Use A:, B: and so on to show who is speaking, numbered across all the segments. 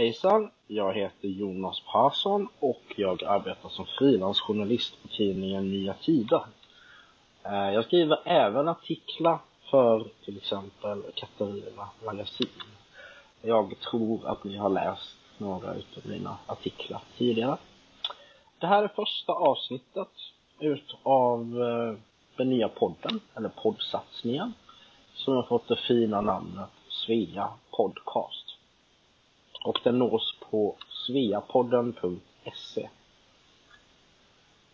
A: Hejsan, jag heter Jonas Persson och jag arbetar som frilansjournalist på tidningen Nya Tider. Eh, jag skriver även artiklar för till exempel Katarina Magasin. Jag tror att ni har läst några utav mina artiklar tidigare. Det här är första avsnittet utav eh, den nya podden, eller poddsatsningen, som har fått det fina namnet Svea Podcast och den nås på sveapodden.se.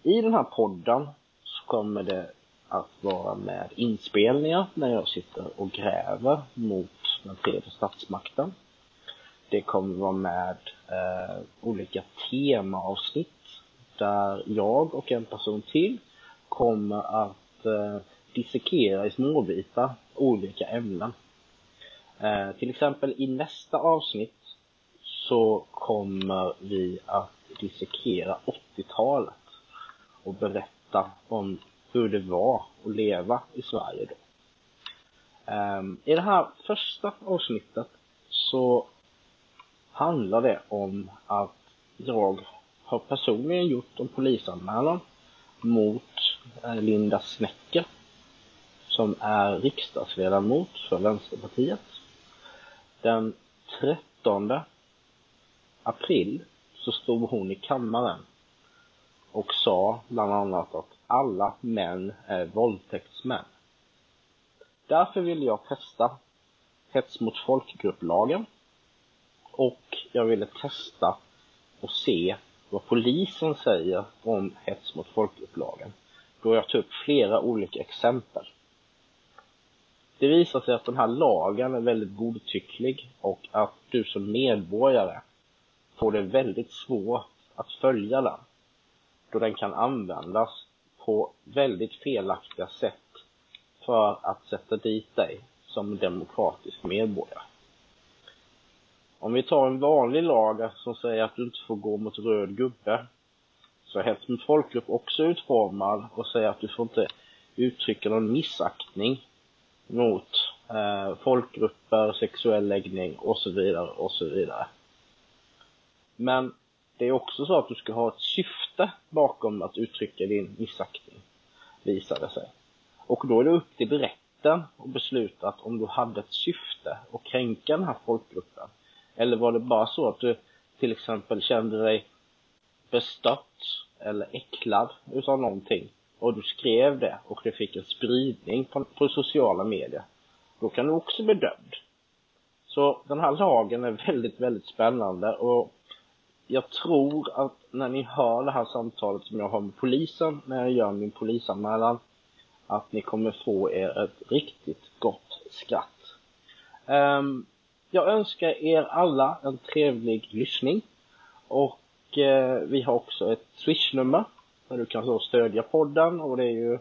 A: I den här podden så kommer det att vara med inspelningar när jag sitter och gräver mot den tredje statsmakten. Det kommer vara med eh, olika temaavsnitt där jag och en person till kommer att eh, dissekera i småbitar olika ämnen. Eh, till exempel i nästa avsnitt så kommer vi att dissekera 80-talet och berätta om hur det var att leva i Sverige då. Um, I det här första avsnittet så handlar det om att jag har personligen gjort en polisanmälan mot eh, Linda Snäcker som är riksdagsledamot för Vänsterpartiet. Den 13 april så stod hon i kammaren och sa bland annat att alla män är våldtäktsmän. Därför ville jag testa hets mot folkgrupplagen och jag ville testa och se vad polisen säger om hets mot folkgrupplagen då jag tog upp flera olika exempel. Det visar sig att den här lagen är väldigt godtycklig och att du som medborgare får det väldigt svårt att följa den då den kan användas på väldigt felaktiga sätt för att sätta dit dig som demokratisk medborgare. Om vi tar en vanlig lag som säger att du inte får gå mot röd gubbe så är hets mot folkgrupp också utformad och säger att du får inte uttrycka någon missaktning mot eh, folkgrupper, sexuell läggning och så vidare och så vidare. Men det är också så att du ska ha ett syfte bakom att uttrycka din missaktning, visar det sig. Och då är det upp till rätten att besluta att om du hade ett syfte att kränka den här folkgruppen. Eller var det bara så att du till exempel kände dig bestött eller äcklad utav någonting och du skrev det och det fick en spridning på, på sociala medier. Då kan du också bli dömd. Så den här lagen är väldigt, väldigt spännande och jag tror att när ni hör det här samtalet som jag har med polisen när jag gör min polisanmälan att ni kommer få er ett riktigt gott skratt. Um, jag önskar er alla en trevlig lyssning och uh, vi har också ett swishnummer där du kan så stödja podden och det är ju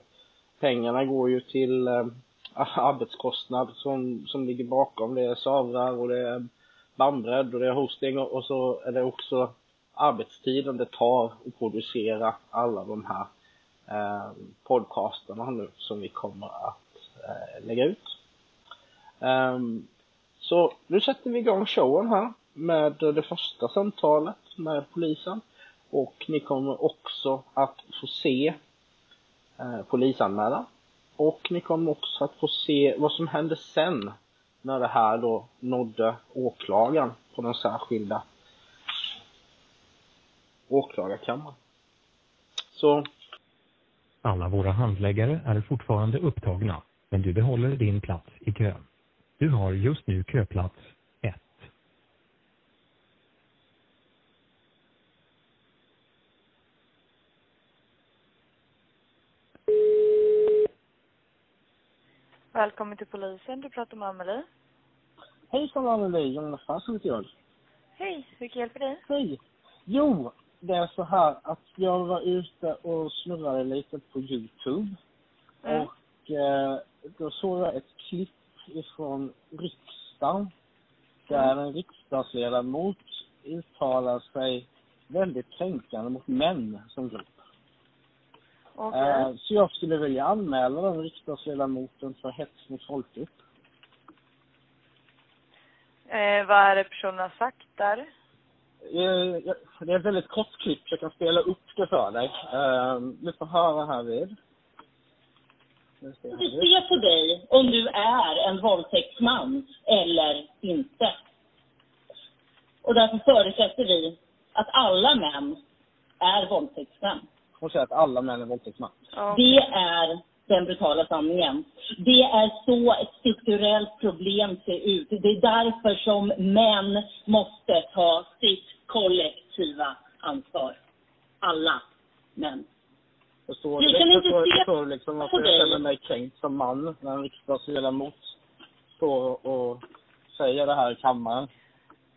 A: pengarna går ju till um, arbetskostnad som, som ligger bakom. Det är servrar och det är bandbredd och det är hosting och, och så är det också arbetstiden det tar att producera alla de här eh, podcasterna nu som vi kommer att eh, lägga ut. Um, så nu sätter vi igång showen här med det första samtalet med polisen. Och ni kommer också att få se eh, polisanmälan. Och ni kommer också att få se vad som händer sen när det här då nådde åklagaren på den särskilda åklagarkammaren. Så...
B: Alla våra handläggare är fortfarande upptagna, men du behåller din plats i kön. Du har just nu köplats
C: Välkommen till polisen. Du pratar med Amelie.
A: Hejsan Anneli, Jonas Persson heter jag.
C: Hej, hur kan jag hjälpa dig?
A: Hej. Jo, det är så här att jag var ute och snurrade lite på Youtube. Mm. Och eh, då såg jag ett klipp ifrån riksdagen. Där mm. en riksdagsledamot uttalar sig väldigt kränkande mot män som grupp.
C: Okay.
A: Eh, så jag skulle vilja anmäla den riksdagsledamoten för hets mot folkgrupp.
C: Eh, vad är det personen har sagt där?
D: eh, det är ett väldigt kort klipp, jag kan spela upp det för dig. Eh, du får höra här vid.
E: Vi ser på dig om du är en våldtäktsman eller inte. Och därför förutsätter vi att alla män är våldtäktsmän.
D: Hon säger att alla män är våldtäktsmän.
C: Ja.
E: Det är den brutala sanningen. Det är så ett strukturellt problem ser ut. Det är därför som män måste ta sitt kollektiva ansvar. Alla män.
D: Förstår
E: Vi
D: du?
E: kan inte
D: Förstår,
E: se
D: förstår du liksom varför
E: på
D: jag känner mig kränkt som man när en riksdagsledamot står och säger det här i kammaren?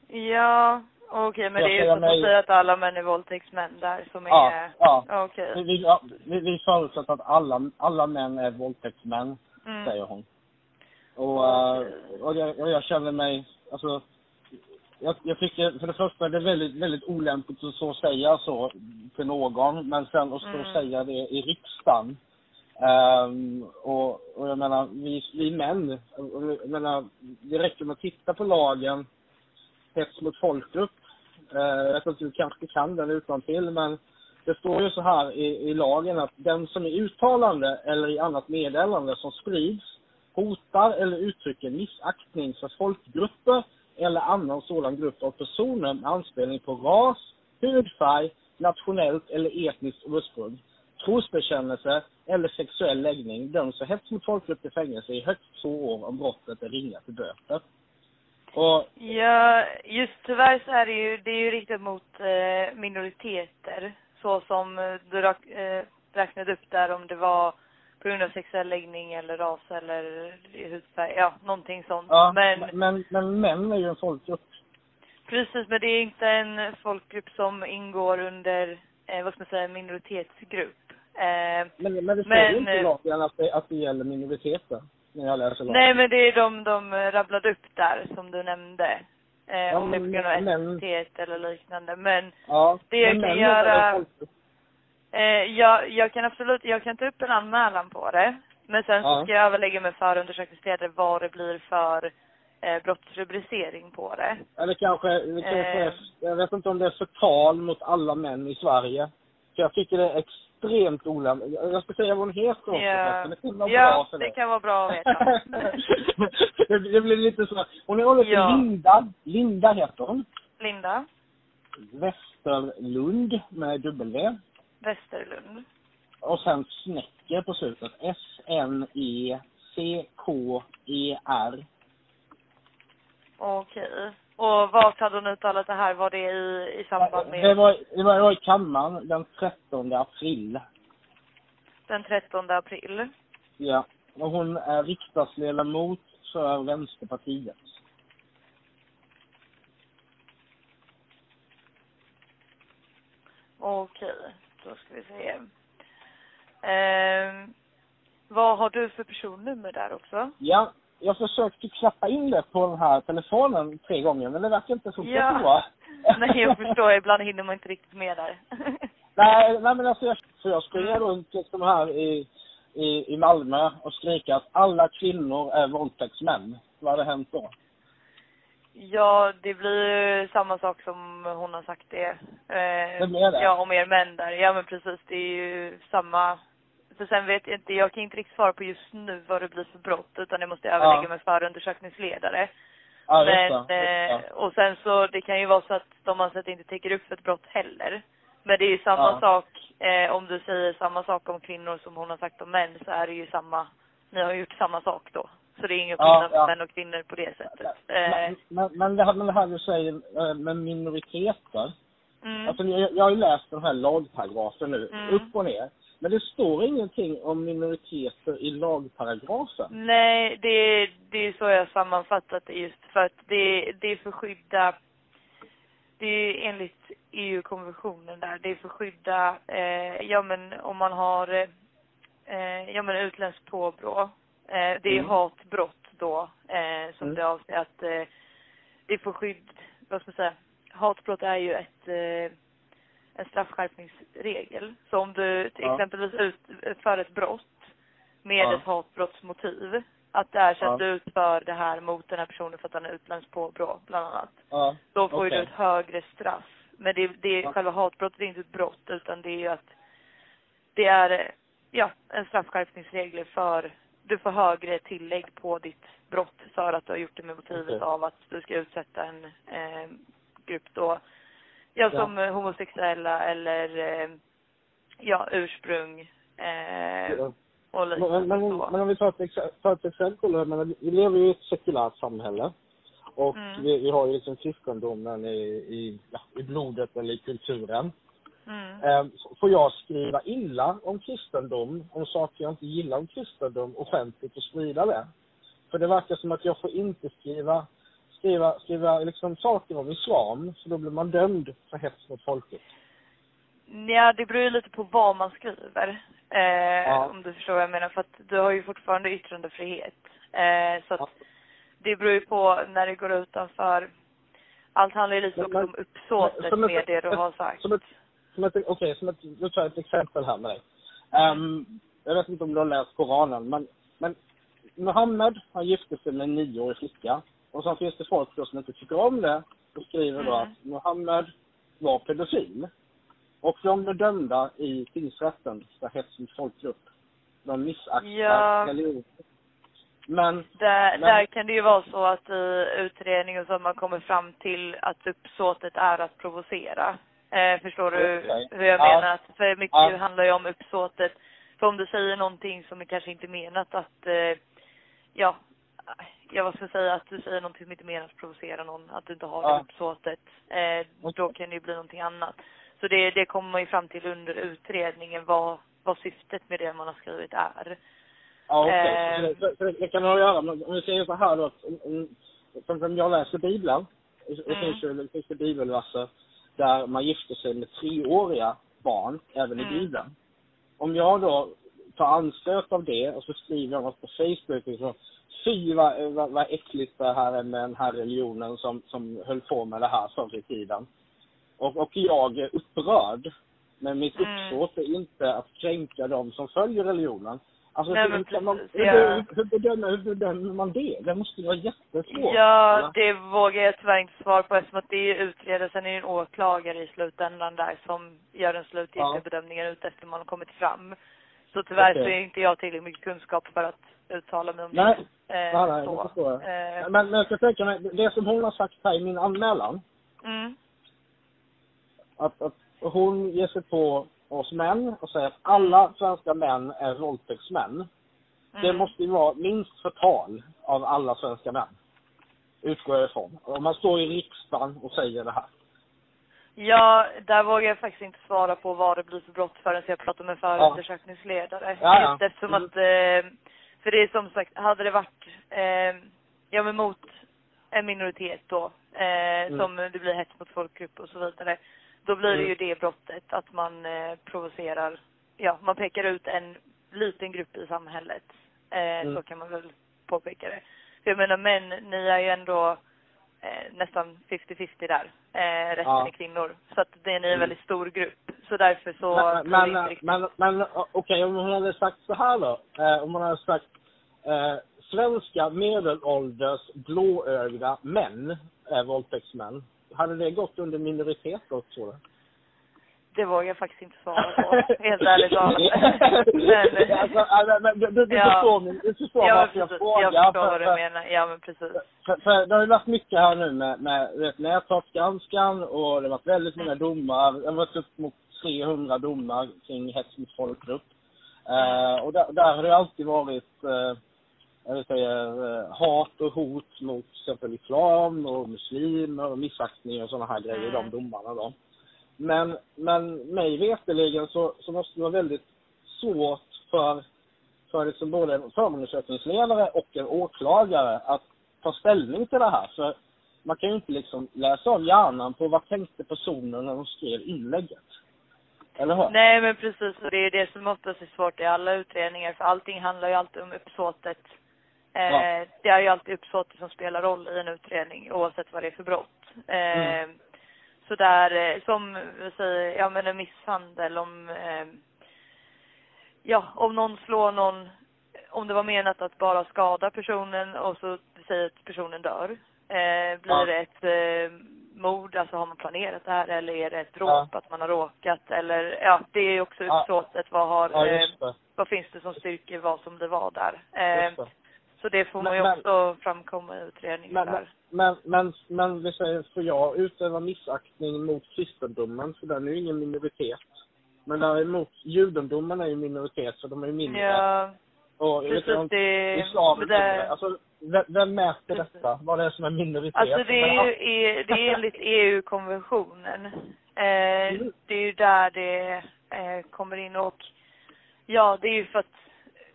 C: Ja, okej, men
D: Jag
C: det är
D: säger
C: som
D: mig-
C: att säga att alla män är våldtäktsmän där som är...
D: Ja, ja.
C: Okej.
D: Vi, vi, ja, vi, vi förutsätter att alla, alla män är våldtäktsmän,
C: Mm.
D: säger hon. Och, eh, och, jag, och jag känner mig, alltså, jag, jag tycker för det första är det väldigt, väldigt olämpligt att så säga så till någon, men sen att stå och
C: Mm.
D: säga det i riksdagen. Ehm, och, och jag menar, vi, vi män, och jag menar, det räcker med att titta på lagen, hets mot folkgrupp. Eh, jag vet inte, du kanske kan den utan till men det står ju så här i, i lagen att den som i uttalande eller i annat meddelande som sprids hotar eller uttrycker missaktning för folkgrupper eller annan sådan grupp av personer med anspelning på ras, hudfärg, nationellt eller etniskt ursprung, trosbekännelse eller sexuell läggning döms för hets mot folkgrupp till fängelse i högst två år om brottet är ringa till böter. Och
C: Ja, just tyvärr så är det ju, det är ju riktat mot eh, minoriteter. Så som eh, du rak, eh, räknade upp där om det var på grund av sexuell läggning eller ras eller hudfärg, ja någonting sånt.
D: Ja,
C: men
D: men, men män är ju en folkgrupp.
C: precis, men det är inte en folkgrupp som ingår under, eh, vad ska man säga, minoritetsgrupp. Eh,
D: Men, men det står
C: Men,
D: ju inte i lagen att det, att det gäller minoriteter. När jag läser lagen.
C: nej men det är de de rabblade upp där som du nämnde. Eh,
D: Ja,
C: om det är på
D: men-
C: grund av
D: men-
C: etnicitet eller liknande. Men
D: ja,
C: det jag
D: men
C: kan
D: män
C: göra-. Eh, jag, jag kan absolut, jag kan ta upp en anmälan på det. Men sen så
D: Ja.
C: ska jag överlägga med förundersökningsledare vad det blir för eh, brottsrubricering på det.
D: Eller kanske, det kanske
C: Eh.
D: jag vet inte om det är förtal mot alla män i Sverige. För jag tycker det är extremt olämpligt. Jag ska säga vad hon heter också.
C: Ja.
D: Det kan vara bra för
C: det kan vara bra att veta.
D: det, det blir lite så. Hon är
C: Ja.
D: Linda. Linda heter hon.
C: Linda
D: Westerlund med W.
C: Westerlund.
D: Och sen Snäcker på slutet. S-N-E-C-K-E-R.
C: Okej. Och vart hade hon uttalat det här? Var det i, i samband
D: Det
C: med
D: var, det var, det var i kammaren den 13 april.
C: den 13 april?
D: Ja. Och hon är riksdagsledamot för Vänsterpartiet.
C: Okej, då ska vi se. Ehm, vad har du för personnummer där också?
D: Ja, jag försökte knappa in det på den här telefonen tre gånger, men det verkar inte funka
C: Ja.
D: så bra.
C: Nej, jag förstår. Ibland hinner man inte riktigt med där.
D: nej, nej, men alltså jag, så jag springer runt liksom här i, i, i Malmö och skriker att alla kvinnor är våldtäktsmän. Vad hade hänt då?
C: Ja, det blir ju samma sak som hon har sagt det. Eh,
D: Det blir det?
C: Ja, om er män där. Ja, men precis. Det är ju samma. För sen vet jag inte, jag kan inte riktigt svara på just nu vad det blir för brott, utan det måste jag överlägga
D: Ja.
C: med förundersökningsledare.
D: Ja,
C: men,
D: just det.
C: eh,
D: Just det.
C: och sen så, det kan ju vara så att de det inte täcker upp för ett brott heller. Men det är ju samma
D: Ja.
C: sak, eh, om du säger samma sak om kvinnor som hon har sagt om män, så är det ju samma, ni har gjort samma sak då. Så det är ingen
D: Ja,
C: skillnad på
D: ja.
C: män och kvinnor på det sättet.
D: Men,
C: Eh,
D: men, men, det här, men det här du säger eh, med minoriteter.
C: mm.
D: Alltså, jag, jag har ju läst den här lagparagrafen nu,
C: Mm.
D: upp och ner. Men det står ingenting om minoriteter i lagparagrafen.
C: Nej, det, det är så jag har sammanfattat det just för att det, det är för skydda det är enligt EU-konventionen där, det är för skydda, eh, ja men om man har, eh, ja men utländskt påbrå. Eh, det är
D: Mm.
C: hatbrott då, eh, som
D: Mm.
C: det avser att, eh, det är för skydd, vad ska man säga, hatbrott är ju ett, eh, en straffskärpningsregel. Så om du till
D: Ja.
C: exempelvis utför ett brott med
D: Ja.
C: ett hatbrottsmotiv, att det är så att
D: Ja.
C: du utför det här mot den här personen för att han är utländskt påbrå, bland annat.
D: Ja.
C: Då får
D: Okej.
C: du ett högre straff Men det, det
D: Ja.
C: själva hatbrottet är inte ett brott utan det är ju att det är, eh, ja, en straffskärpningsregel för, du får högre tillägg på ditt brott för att du har gjort det med motivet
D: Okej.
C: av att du ska utsätta en eh, grupp då, ja, som eh, homosexuella eller, eh, ja, ursprung, eh,
D: Ja.
C: och liknande
D: Men, men,
C: så.
D: men om vi tar ett, tar ett exempel, menar, vi lever ju i ett sekulärt samhälle. Och
C: Mm.
D: vi, vi har ju liksom kristendomen i, i, ja, i blodet eller i kulturen.
C: Mm.
D: Eh, får jag skriva illa om kristendom, om saker jag inte gillar om kristendom, offentligt och sprida det? För det verkar som att jag får inte skriva, skriva, skriva liksom saker om islam, för då blir man dömd för hets mot folkgrupp.
C: Ja, det beror ju lite på vad man skriver. Eh,
D: Ja.
C: Om du förstår vad jag menar. För att du har ju fortfarande yttrandefrihet. Eh, så att
D: Ja.
C: det beror ju på när det går utanför. Allt handlar ju lite
D: Men-
C: också
D: men-
C: om uppsåtet
D: ett-
C: med det du har sagt.
D: Som ett, som ett, okej, som ett, nu tar jag ett exempel här med dig. Ehm, jag vet inte om du har läst Koranen, men, men Muhammed, han gifte sig med en nioårig flicka. Och sen finns det folk då som inte tycker om det och skriver då
C: Mm.
D: att Muhammed var pedofil. Och de blev dömda i tingsrätten för hets mot folkgrupp. De missaktar
C: Ja.
D: religion. Men,
C: Där,
D: Men-
C: där kan det ju vara så att i utredning och så man kommer fram till att uppsåtet är att provocera. Eh, förstår du
D: Okej.
C: hur jag
D: Ja.
C: menar? Att för mycket
D: Ja.
C: handlar ju om uppsåtet. För om du säger någonting som är kanske inte menat att, eh, ja, ja vad ska jag säga, att du säger någonting som inte är menat att provocera någon, att du inte har
D: Ja.
C: det uppsåtet, eh, då kan det ju bli någonting annat. Så det, det kommer man ju fram till under utredningen vad, vad syftet med det man har skrivit är.
D: ja okej.
C: Ehm.
D: Så, det- så, det- kan ha att göra med, om vi säger så här då, att om, om, som, som jag läser Bibeln, det
C: Mm.
D: finns ju finns det bibelverser där man gifter sig med treåriga barn, även i
C: Mm.
D: Bibeln. Om jag då tar anstöt av det och så skriver jag något på Facebook så Fy vad, vad, vad äckligt det här är med den här religionen som, som höll på med det här förr i tiden. Och, och jag är upprörd. Men mitt
C: Mm.
D: uppsåt är inte att kränka dem som följer religionen. Alltså,
C: Nej,
D: hur, kan man, hur,
C: ja.
D: hur, bedömer, hur bedömer man det? Det måste ju vara jättesvårt.
C: Ja,
D: eller?
C: det vågar jag tyvärr inte svara på eftersom att det är utredare, sen är det en åklagare i slutändan där som gör den slutgiltiga
D: Ja.
C: bedömningen ut efter man har kommit fram. Så tyvärr
D: Okej.
C: så är inte jag tillräckligt mycket kunskap för att uttala mig om
D: Nej.
C: det. Eh,
D: Nej, nej,
C: så.
D: det förstår jag.
C: Eh,
D: Men, men jag ska tänka mig, det som hon har sagt här i min anmälan,
C: mm,
D: att, att hon ger sig på oss män och säger att alla svenska män är våldtäktsmän. Det
C: mm.
D: måste ju vara minst förtal av alla svenska män. Utgår jag ifrån. Om man står i riksdagen och säger det här.
C: Ja, där vågar jag faktiskt inte svara på vad det blir för brott förrän jag pratar med förundersökningsledare.
D: Ja, ja.
C: Just eftersom
D: Mm.
C: att, eh, för det är som sagt, hade det varit, eh, ja men mot en minoritet då, eh, som det blir hets mot folkgrupp och så vidare, då blir det
D: Mm.
C: ju det brottet att man provocerar, ja man pekar ut en liten grupp i samhället.
D: Mm.
C: Så kan man väl påpeka det. För jag menar män, ni är ju ändå nästan 50-50 där. Eh, resten
D: Ja.
C: är kvinnor. Så att det är en
D: Mm.
C: väldigt stor grupp. Så därför så
D: Men, men,
C: riktigt-
D: men, men okej, om hon hade sagt så här då. Eh, om hon hade sagt eh, svenska medelålders blåögda män är våldtäktsmän. Hade det gått under minoritet då, tror du?
C: Det vågar jag faktiskt inte svara på. helt ärligt talat. men,
D: alltså, men du, du,
C: Ja.
D: förstår, min- du förstår
C: ja,
D: varför jag frågar.
C: Jag förstår
D: för,
C: vad du menar. Ja men precis.
D: för, för det har ju varit mycket här nu med, med vet, näthatsgranskan och det har varit väldigt många domar. Det har varit upp mot 300 domar kring hets mot folkgrupp. Eh, och där, där har det alltid varit eh, jag säga, eh, hat och hot mot till exempel islam och muslimer och missaktning och sådana här grejer i de
C: Mm.
D: domarna då. Men, men mig veterligen så, så måste det vara väldigt svårt för, för liksom både en förundersökningsledare och en åklagare att ta ställning till det här. För man kan ju inte liksom läsa av hjärnan på vad tänkte personen när de skrev inlägget. Eller hur?
C: Nej men precis, och det är det som oftast är svårt i alla utredningar för allting handlar ju alltid om uppsåtet. Eh,
D: Ja.
C: Det är ju alltid uppsåtet som spelar roll i en utredning oavsett vad det är för brott. Eh,
D: Mm.
C: Så där, eh, som vi säger, ja men en misshandel om, eh, ja om någon slår någon, om det var menat att bara skada personen och så säger att personen dör. Eh, blir
D: Ja.
C: det ett eh, mord, alltså har man planerat det här eller är det ett dråp, att man har råkat eller ja, det är ju också
D: Ja.
C: uppsåtet. Vad har,
D: Ja,
C: eh, vad finns det som styrker vad som det var där? Eh,
D: det.
C: Så det får man
D: Men-
C: ju
D: men-
C: också framkomma i utredningen
D: Men, men,
C: där.
D: men, men, men vi säger, får jag utöva missaktning mot kristendomen? För den är ju ingen minoritet. Men däremot, judendomen är ju minoritet, så de är ju mindre.
C: Ja,
D: och vet
C: precis.
D: inte om
C: Det,
D: islam är
C: det.
D: Alltså, vem, vem mäter
C: Precis.
D: detta? Vad det är som är minoritet?
C: Alltså det är ju e- det är enligt EU-konventionen. Eh,
D: Mm.
C: det är ju där det eh, kommer in och ja, det är ju för att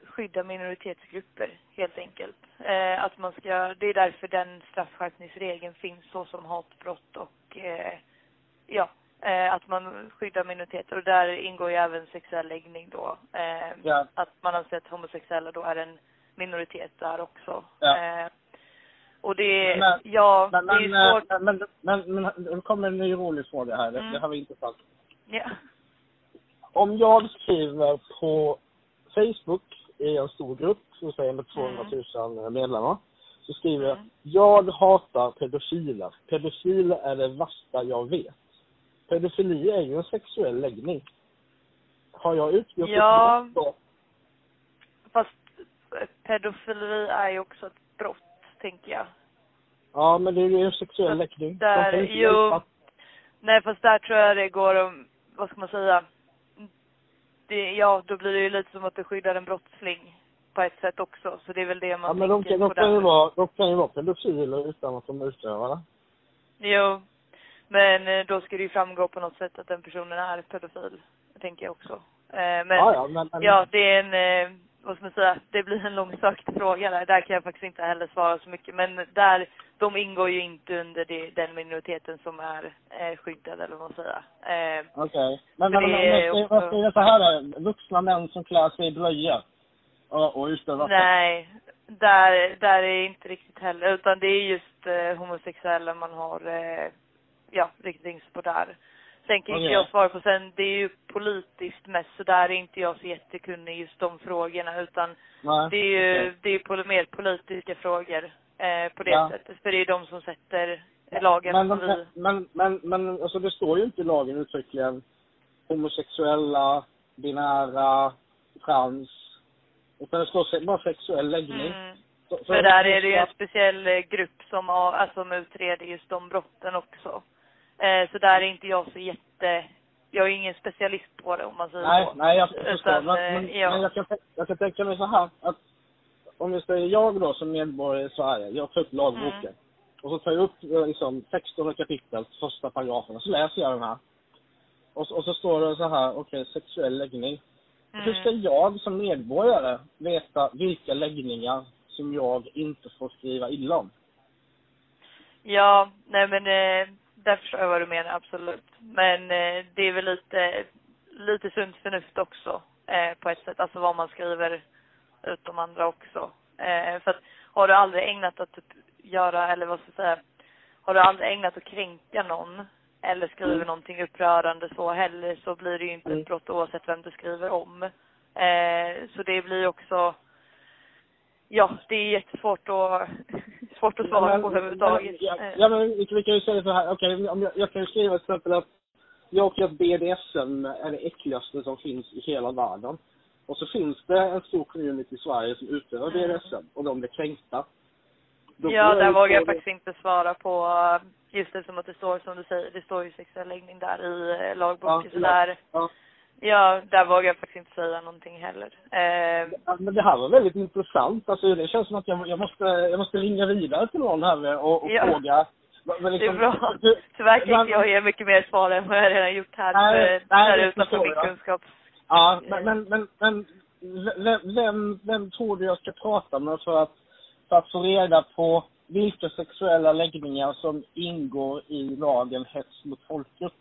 C: skydda minoritetsgrupper helt enkelt. Eh, att man ska, det är därför den straffskärpningsregeln finns så som hatbrott och eh, ja, eh, att man skyddar minoriteter och där ingår ju även sexuell läggning då. Eh,
D: Ja.
C: Att man anser att homosexuella då är en minoritet där också.
D: Ja.
C: Eh, och det,
D: Men-
C: ja,
D: Men,
C: det är
D: men,
C: svårt.
D: men, men, men, men det kommer en ny rolig fråga här. Det,
C: Mm.
D: det här var intressant.
C: Ja.
D: Om jag skriver på Facebook i en stor grupp, så säger med 200 000 medlemmar, så skriver jag
C: Mm.
D: Jag hatar pedofiler. Pedofiler är det värsta jag vet. Pedofili är ju en sexuell läggning. Har jag utgjort
C: Ja.
D: då?
C: Fast eh, pedofili är ju också ett brott, tänker jag.
D: Ja, men det är ju en sexuell läggning.
C: Där, jo.
D: hjälpa.
C: Nej, fast där tror jag det går om, vad ska man säga? Det, ja, då blir det ju lite som att du skyddar en brottsling på ett sätt också. Så det är väl det man
D: Ja, men de
C: tänker
D: kan,
C: på
D: de, kan ju vara, de kan ju vara pedofiler utan att de utövar det.
C: Jo. Men eh, då ska det ju framgå på något sätt att den personen är pedofil, tänker jag också. Eh, Men
D: Ja, ja, men, men,
C: Ja, det är en, eh, vad ska man säga, det blir en långsökt fråga där. Där kan jag faktiskt inte heller svara så mycket. Men där, de ingår ju inte under det, den minoriteten som är eh, skyddad eller vad man säger. Eh,
D: Okej. Men,
C: För
D: men, men,
C: det
D: men, vad säger jag så här då? Vuxna män som klär sig i blöjor och, och utövar sex.
C: nej, där, där är inte riktigt heller. Utan det är just eh, homosexuella man har, eh, ja, riktat in sig på där. Sen kan inte jag svara på, sen det är ju politiskt mest, så där är inte jag så jättekunnig i just de frågorna. Utan
D: Nej.
C: Det är ju det är ju mer politiska frågor eh, på det
D: Ja.
C: sättet. För det är de som sätter lagen
D: Men,
C: som
D: men,
C: vi...
D: men, men, men alltså det står ju inte i lagen uttryckligen homosexuella, binära, trans. Utan det står bara sexuell läggning.
C: Mm.
D: Så, så
C: För där är det ju en speciell eh, grupp som, har, alltså, som utreder just de brotten också. Eh, så där är inte jag så jätte... Jag är ingen specialist på det om man säger
D: Nej,
C: så.
D: nej jag förstår.
C: Utan,
D: men,
C: eh,
D: men,
C: ja.
D: men jag, kan, jag kan tänka mig så här att om vi säger jag då som medborgare i Sverige, jag tar upp lagboken.
C: Mm.
D: Och så tar jag upp eh, liksom 16 kapitel, första paragrafen, och så läser jag den här. Och, och så står det så här, okej, sexuell läggning. Hur ska
C: Mm.
D: jag som medborgare veta vilka läggningar som jag inte får skriva illa om?
C: Ja, nej men eh, där förstår jag vad du menar, absolut. Men eh, det är väl lite, lite sunt förnuft också eh, på ett sätt. Alltså vad man skriver ut om andra också. Eh, för att har du aldrig ägnat att typ göra, eller vad ska jag säga, har du aldrig ägnat att kränka någon eller skriver
D: Mm.
C: någonting upprörande så heller så blir det ju inte
D: Mm.
C: ett brott oavsett vem du skriver om. Eh, så det blir också, ja, det är jättesvårt att, svårt att svara på överhuvudtaget.
D: Ja, ja, men vi, kan ju säga så här, okej, om jag, jag kan ju skriva till exempel att jag tycker att BDSM är det äckligaste som finns i hela världen. Och så finns det en stor community i Sverige som utövar
C: Mm.
D: BDSM och de blir kränkta. Då
C: Ja, där vågar jag faktiskt inte svara på just det som att det står som du säger, det står ju sexuell läggning där i eh,
D: Ja,
C: lagboken. så
D: ja,
C: där,
D: ja.
C: Ja, där vågar jag faktiskt inte säga någonting heller. Eh,
D: Ja, Men det här var väldigt intressant. Alltså, det känns som att jag, jag, måste, jag måste ringa vidare till någon här och, och
C: Ja.
D: fråga. vad- vad
C: det är
D: liksom-
C: bra. Tyvärr kan
D: men-
C: inte jag ge mycket mer svar än vad jag redan gjort här.
D: Nej,
C: för
D: nej,
C: där utanför min kunskap.
D: Ja, men, men, men, men vem, vem, vem tror du jag ska prata med för att, för att få reda på vilka sexuella läggningar som ingår i lagen hets mot folkgrupp?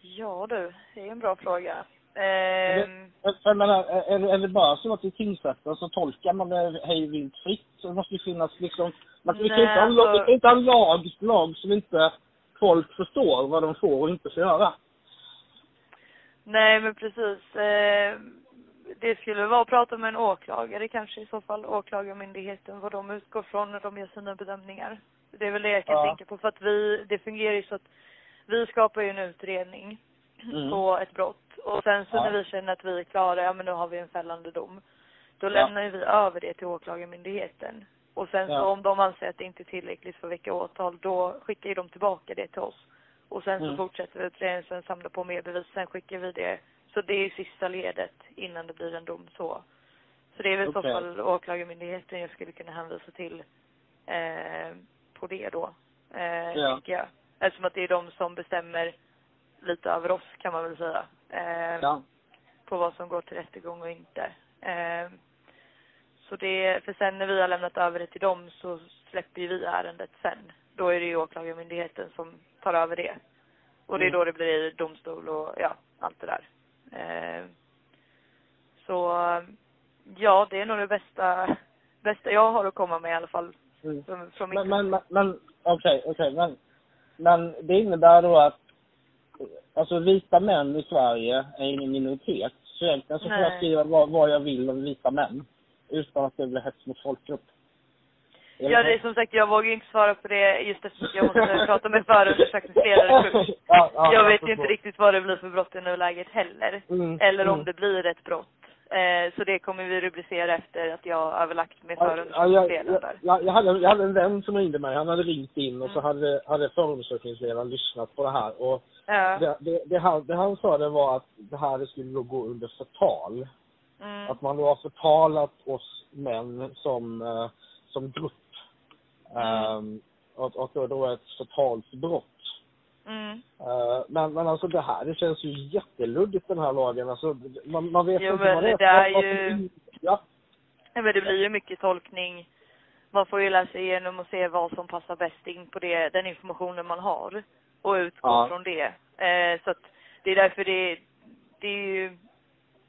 C: Ja du, det är en bra fråga. Ehm,
D: Jag menar, är, är det bara så att i tingsrätten så tolkar man det hej vilt fritt? Så det måste ju finnas liksom, man, vi, kan
C: Nej,
D: inte ha, vi kan inte ha en lag, lag som inte folk förstår vad de får och inte får göra.
C: nej men precis. Ehm, det skulle vara att prata med en åklagare kanske i så fall, åklagarmyndigheten, vad de utgår från när de gör sina bedömningar. Det är väl det jag kan
D: Ja.
C: tänka på. För att vi, det fungerar ju så att vi skapar ju en utredning
D: Mm.
C: på ett brott. Och sen så
D: Ja.
C: när vi känner att vi är klara, ja men nu har vi en fällande dom. Då
D: Ja.
C: lämnar vi över det till åklagarmyndigheten. Och sen så
D: Ja.
C: om de anser att det inte är tillräckligt för att väcka åtal, då skickar ju de tillbaka det till oss. Och sen så
D: Mm.
C: fortsätter vi utredningen, sen samlar på mer bevis, sen skickar vi det. Så det är ju sista ledet innan det blir en dom så. Så det är väl i så fall åklagarmyndigheten jag skulle kunna hänvisa till eh, på det då. Eh,
D: Ja.
C: jag. Eftersom att det är de som bestämmer lite över oss kan man väl säga. Eh,
D: Ja.
C: På vad som går till rättegång och inte. Eh, så det, för sen när vi har lämnat över det till dem så släpper ju vi ärendet sen. Då är det ju åklagarmyndigheten som tar över det. Och det är
D: Mm.
C: då det blir domstol och ja, allt det där. Eh, så ja, det är nog det bästa, bästa jag har att komma med i alla fall.
D: Mm.
C: Från, från
D: Men, men, men, okej, okej, men, men det innebär då att alltså vita män i Sverige är ingen minoritet. Så egentligen så får jag skriva vad, vad jag vill om vita män. Utan att det blir hets mot folkgrupp.
C: Ja, det är som sagt, jag vågar inte svara på det just eftersom jag måste prata med förundersökningsledare
D: ja, ja,
C: jag vet ju inte riktigt vad det blir för brott i nuläget heller.
D: Mm,
C: Eller om
D: mm.
C: det blir ett brott. Eh, så det kommer vi rubricera efter att jag har överlagt med
D: Ja, ja, jag,
C: förundersökningsledaren
D: jag, jag, hade, jag hade en vän som ringde mig. Han hade ringt in och så
C: Mm.
D: hade, hade förundersökningsledaren lyssnat på det här. Och
C: Ja.
D: det, det, det, han, det han sa det var att det här skulle då gå under förtal.
C: Mm.
D: Att man då har förtalat oss män som, eh, som grupp.
C: Mm.
D: Um, och, och då, då är ett förtalsbrott.
C: Mm.
D: Men, men alltså det här, det känns ju jätteluddigt den här lagen. Alltså, man, man vet
C: Jo,
D: inte vad
C: det är
D: vad
C: ju-
D: som- Ja.
C: Men det blir ju mycket tolkning. Man får ju läsa igenom och se vad som passar bäst in på det, den informationen man har. Och utgå
D: Ja.
C: från det. Eh, så att det är därför det, det är ju,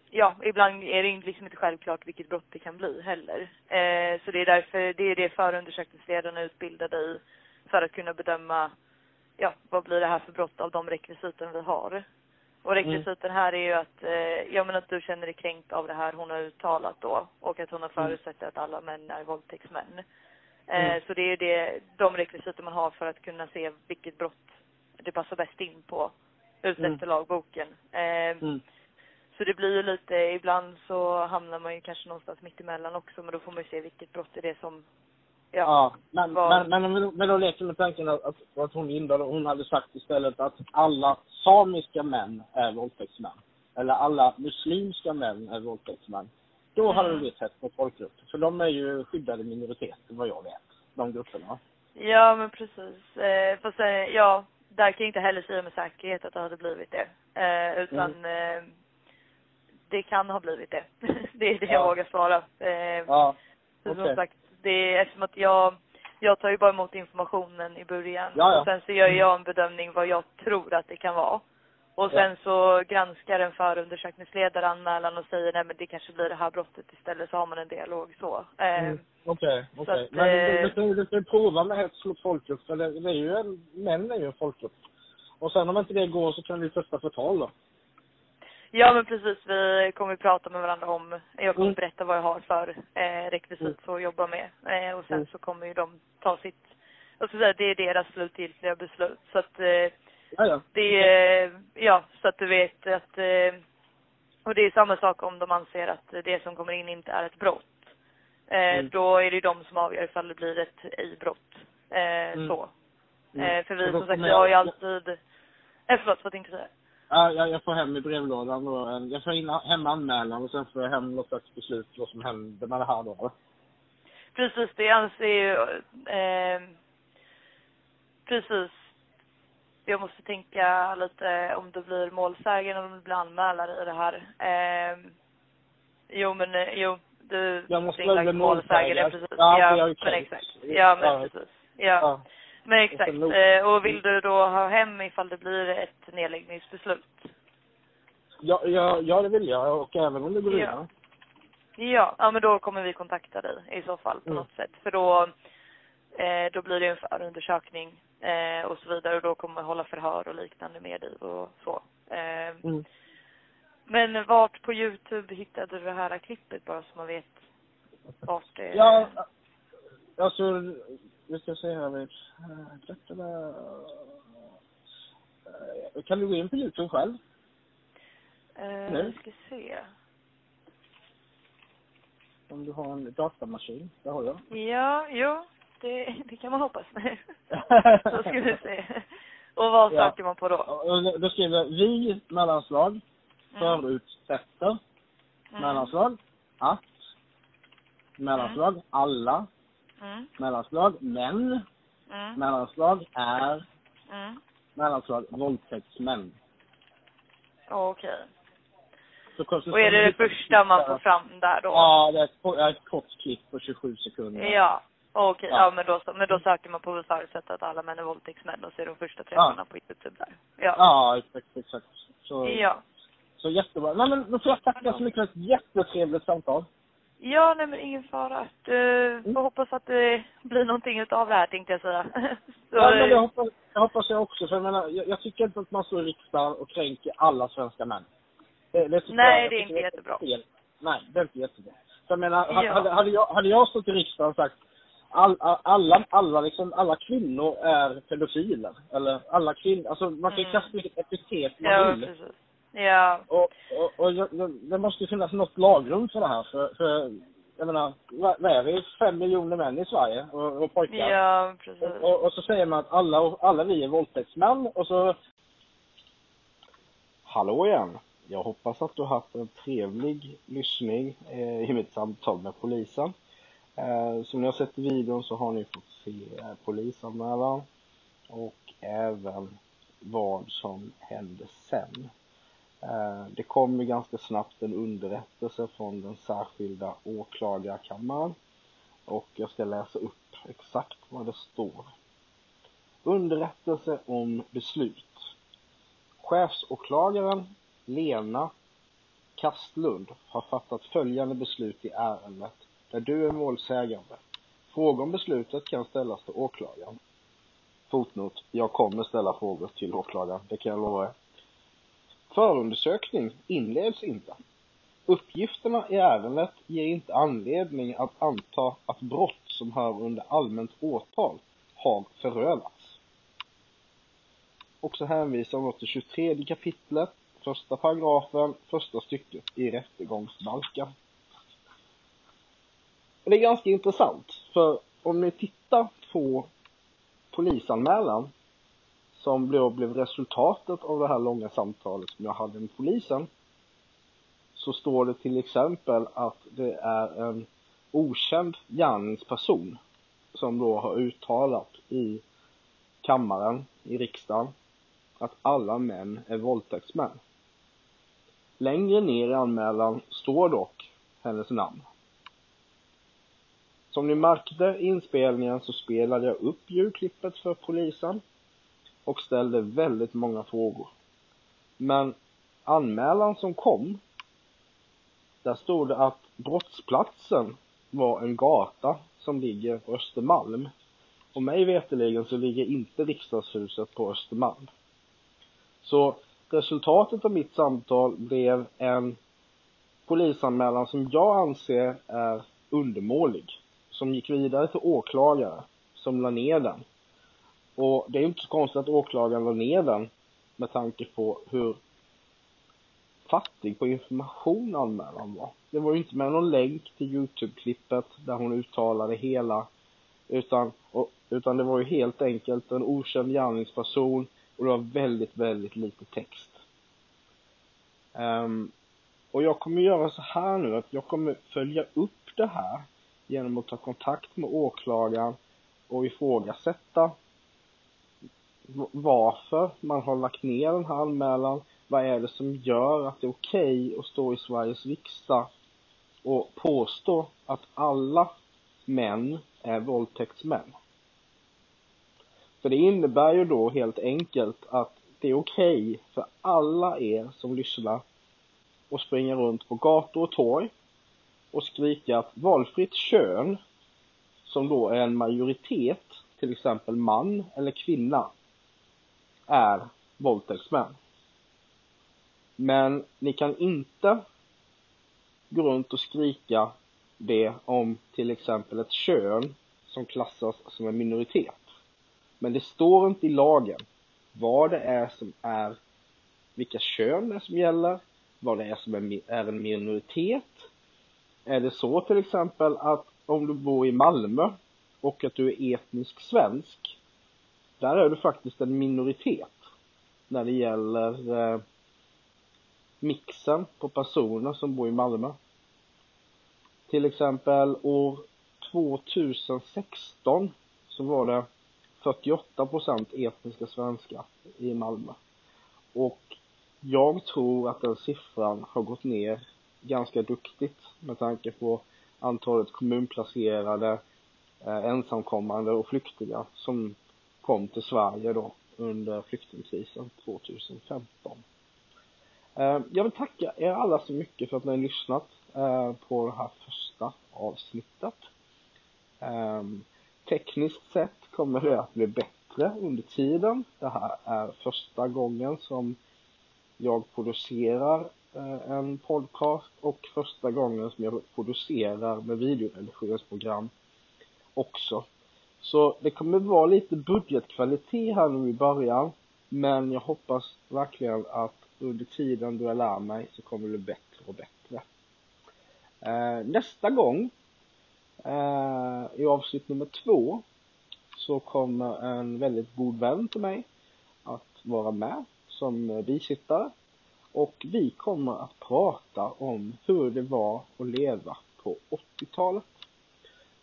C: ja, ibland är det inte liksom inte självklart vilket brott det kan bli heller. Eh, så det är därför, det är det förundersökningsledarna är utbildade i. För att kunna bedöma, ja, vad blir det här för brott av de rekvisiten vi har. Och rekvisiten här är ju att, eh, ja men att du känner dig kränkt av det här hon har uttalat då. Och att hon har
D: Mm.
C: förutsatt att alla män är våldtäktsmän. Eh,
D: Mm.
C: Så det är ju det, de rekvisiter man har för att kunna se vilket brott det passar bäst in på. Utefter
D: Mm.
C: lagboken. Eh,
D: Mm.
C: Så det blir ju lite, ibland så hamnar man ju kanske någonstans mitt emellan också men då får man ju se vilket brott är det som, ja.
D: Men,
C: Vad-
D: men, men, men, men då leker med tanken att, att, hon Linda, hon hade sagt istället att alla samiska män är våldtäktsmän. Eller alla muslimska män är våldtäktsmän. Då hade det
C: Mm.
D: blivit hets mot folkgrupp. För de är ju skyddade minoriteter vad jag vet. De grupperna.
C: Ja men precis. Eh, fast eh, ja, där kan jag inte heller säga med säkerhet att det hade blivit det. Eh, utan eh, det kan ha blivit det. det är det jag
D: Ja.
C: vågar svara. Eh,
D: Ja, okej.
C: Som sagt, det är eftersom att jag, jag tar ju bara emot informationen i början.
D: Ja, ja.
C: Och sen så gör jag en bedömning vad jag tror att det kan vara. Och sen
D: Ja.
C: så granskar en förundersökningsledare anmälan och säger nej men det kanske blir det här brottet istället så har man en dialog så. Eh,
D: Mm. Okej, okej. Men du, du, du, du kan ju prova med hets mot folkgrupp. För det, det är ju en, män är ju en folkgrupp. Och sen om inte det går så kan vi testa förtal då.
C: Ja men precis, vi kommer prata med varandra om, jag kommer
D: Mm.
C: berätta vad jag har för eh, rekvisit
D: Mm.
C: att jobba med. Eh, och sen
D: Mm.
C: så kommer ju de ta sitt, jag ska säga det är deras slutgiltiga beslut. Så att eh,
D: Ja, ja.
C: det är, ja så att du vet att, eh, och det är samma sak om de anser att det som kommer in inte är ett brott. Eh,
D: Mm.
C: Då är det ju de som avgör ifall det blir ett ej-brott. Eh,
D: Mm.
C: Så.
D: Mm.
C: Eh, för vi som sagt, vi har ju alltid, eh, förlåt vad tänkte du säga?
D: Ja, jag, jag får hem i brevlådan då. Jag får in hem anmälan och sen får jag hem något slags beslut vad som händer med det här då.
C: Precis, det anser ju, eh, precis. Jag måste tänka lite om det blir målsägande eller om det blir anmälare i det här. Eh, jo men, eh, jo, du
D: Jag måste väl bli målsägare.
C: precis.
D: Ja,
C: Ja, men exakt. Ja, men
D: Ja.
C: precis. Ja.
D: Ja. Jag
C: exakt.
D: nog-
C: Eh, och vill du då ha hem ifall det blir ett nedläggningsbeslut?
D: Ja, ja, ja, det vill jag. Och även om det går
C: Ja. Ja, ja men då kommer vi kontakta dig i så fall på
D: Mm.
C: något sätt. För då, eh, då blir det en förundersökning eh, och så vidare och då kommer man hålla förhör och liknande med dig och så. Eh,
D: Mm.
C: Men vart på Youtube hittade du det här klippet bara så man vet vart det
D: Ja, alltså
A: vi ska se här. Vi, uh, kan du gå in på Youtube själv?
C: Uh, nu? ska se.
A: Om du har en datamaskin, det har jag.
C: Ja, jo, det, det kan man hoppas. Så ska vi se. Och vad ja. söker man på då?
A: Då skriver jag vi mellanslag mm. förutsätter mm. mellanslag att mellanslag alla mm. mellanslag men mm. mellanslag är mm. mellanslag våldtäktsmän.
C: Okej. Okay. Och är det det första man får fram där då?
A: Ja, det är ett, ett kort klipp på 27 sekunder.
C: Ja. Okej, okay, ja. ja. men, då, men då söker man på förutsätt att alla män är våldtäktsmän och ser de första träffarna ja. på Youtube där. Ja,
A: ja exakt, exakt. Så,
C: ja.
A: så jättebra. Nej men då får jag tacka så mycket för ett jättetrevligt samtal.
C: Ja, nej men ingen fara. Du mm. får hoppas att det blir någonting utav det här tänkte jag säga.
A: så, ja, men det hoppas, det hoppas jag också. För jag menar, jag, jag tycker inte att man står i riksdagen och kränker alla svenska män.
C: Det, det nej, jag, det är inte jättebra. Fel.
A: Nej, det är inte jättebra. Så jag menar, ja. hade, hade, jag, hade jag stått i riksdagen och sagt all, alla, alla, liksom, alla kvinnor är pedofiler. Eller alla kvinnor, alltså man kan mm. kasta vilket epitet man
C: ja,
A: vill.
C: Precis. Ja.
A: Och, och, och det, det måste ju finnas något lagrum för det här. För, för jag menar, vad är vi? Fem miljoner män i Sverige och, och pojkar.
C: Ja, precis.
A: Och, och, och, så säger man att alla, alla vi är våldtäktsmän och så... Hallå igen. Jag hoppas att du har haft en trevlig lyssning eh, i mitt samtal med polisen. Eh, som ni har sett i videon så har ni fått se eh, polisanmälan och även vad som hände sen. Eh, det kommer ganska snabbt en underrättelse från den särskilda åklagarkammaren och jag ska läsa upp exakt vad det står. Underrättelse om beslut. Chefsåklagaren Lena Kastlund har fattat följande beslut i ärendet där du är målsägande. Frågor om beslutet kan ställas till åklagaren. Fotnot. Jag kommer ställa frågor till åklagaren, det kan jag lova er. Förundersökning inleds inte. Uppgifterna i ärendet ger inte anledning att anta att brott som hör under allmänt åtal har förövats. Och så hänvisar man till 23 kapitlet, första paragrafen, första stycket i rättegångsbalken. Och det är ganska intressant, för om ni tittar på polisanmälan som då blev resultatet av det här långa samtalet som jag hade med polisen så står det till exempel att det är en okänd gärningsperson som då har uttalat i kammaren, i riksdagen, att alla män är våldtäktsmän. Längre ner i anmälan står dock hennes namn. Som ni märkte i inspelningen så spelade jag upp ljudklippet för polisen och ställde väldigt många frågor. Men anmälan som kom, där stod det att brottsplatsen var en gata som ligger på Östermalm. Och mig veterligen så ligger inte riksdagshuset på Östermalm. Så resultatet av mitt samtal blev en polisanmälan som jag anser är undermålig. Som gick vidare till åklagare, som la ner den. Och det är inte så konstigt att åklagaren la ner den med tanke på hur fattig på information anmälan var. Det var ju inte med någon länk till Youtube-klippet där hon uttalade hela utan, och, utan det var ju helt enkelt en okänd gärningsperson och det var väldigt, väldigt lite text. Um, och jag kommer göra så här nu att jag kommer följa upp det här genom att ta kontakt med åklagaren och ifrågasätta varför man har lagt ner den här anmälan. Vad är det som gör att det är okej okay att stå i Sveriges riksdag och påstå att alla män är våldtäktsmän? För det innebär ju då helt enkelt att det är okej okay för alla er som lyssnar och springer runt på gator och torg och skrika att valfritt kön, som då är en majoritet, till exempel man eller kvinna, är våldtäktsmän. Men ni kan inte gå runt och skrika det om till exempel ett kön som klassas som en minoritet. Men det står inte i lagen vad det är som är, vilka kön det är som gäller, vad det är som är en minoritet. Är det så till exempel att om du bor i Malmö och att du är etnisk svensk, där är du faktiskt en minoritet när det gäller eh, mixen på personer som bor i Malmö. Till exempel år 2016 så var det 48 procent etniska svenskar i Malmö. Och jag tror att den siffran har gått ner ganska duktigt med tanke på antalet kommunplacerade, eh, ensamkommande och flyktingar som kom till Sverige då under flyktingkrisen 2015. Eh, jag vill tacka er alla så mycket för att ni har lyssnat eh, på det här första avsnittet. Eh, tekniskt sett kommer det att bli bättre under tiden. Det här är första gången som jag producerar en podcast och första gången som jag producerar med videoredigeringsprogram också. Så det kommer vara lite budgetkvalitet här nu i början. Men jag hoppas verkligen att under tiden då jag lär mig så kommer det bli bättre och bättre. Eh, nästa gång eh, i avsnitt nummer två så kommer en väldigt god vän till mig att vara med som bisittare och vi kommer att prata om hur det var att leva på 80-talet.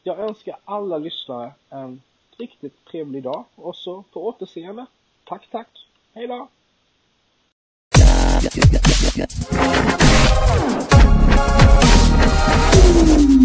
A: Jag önskar alla lyssnare en riktigt trevlig dag och så på återseende. Tack, tack. Hej då! Yeah, yeah, yeah, yeah, yeah.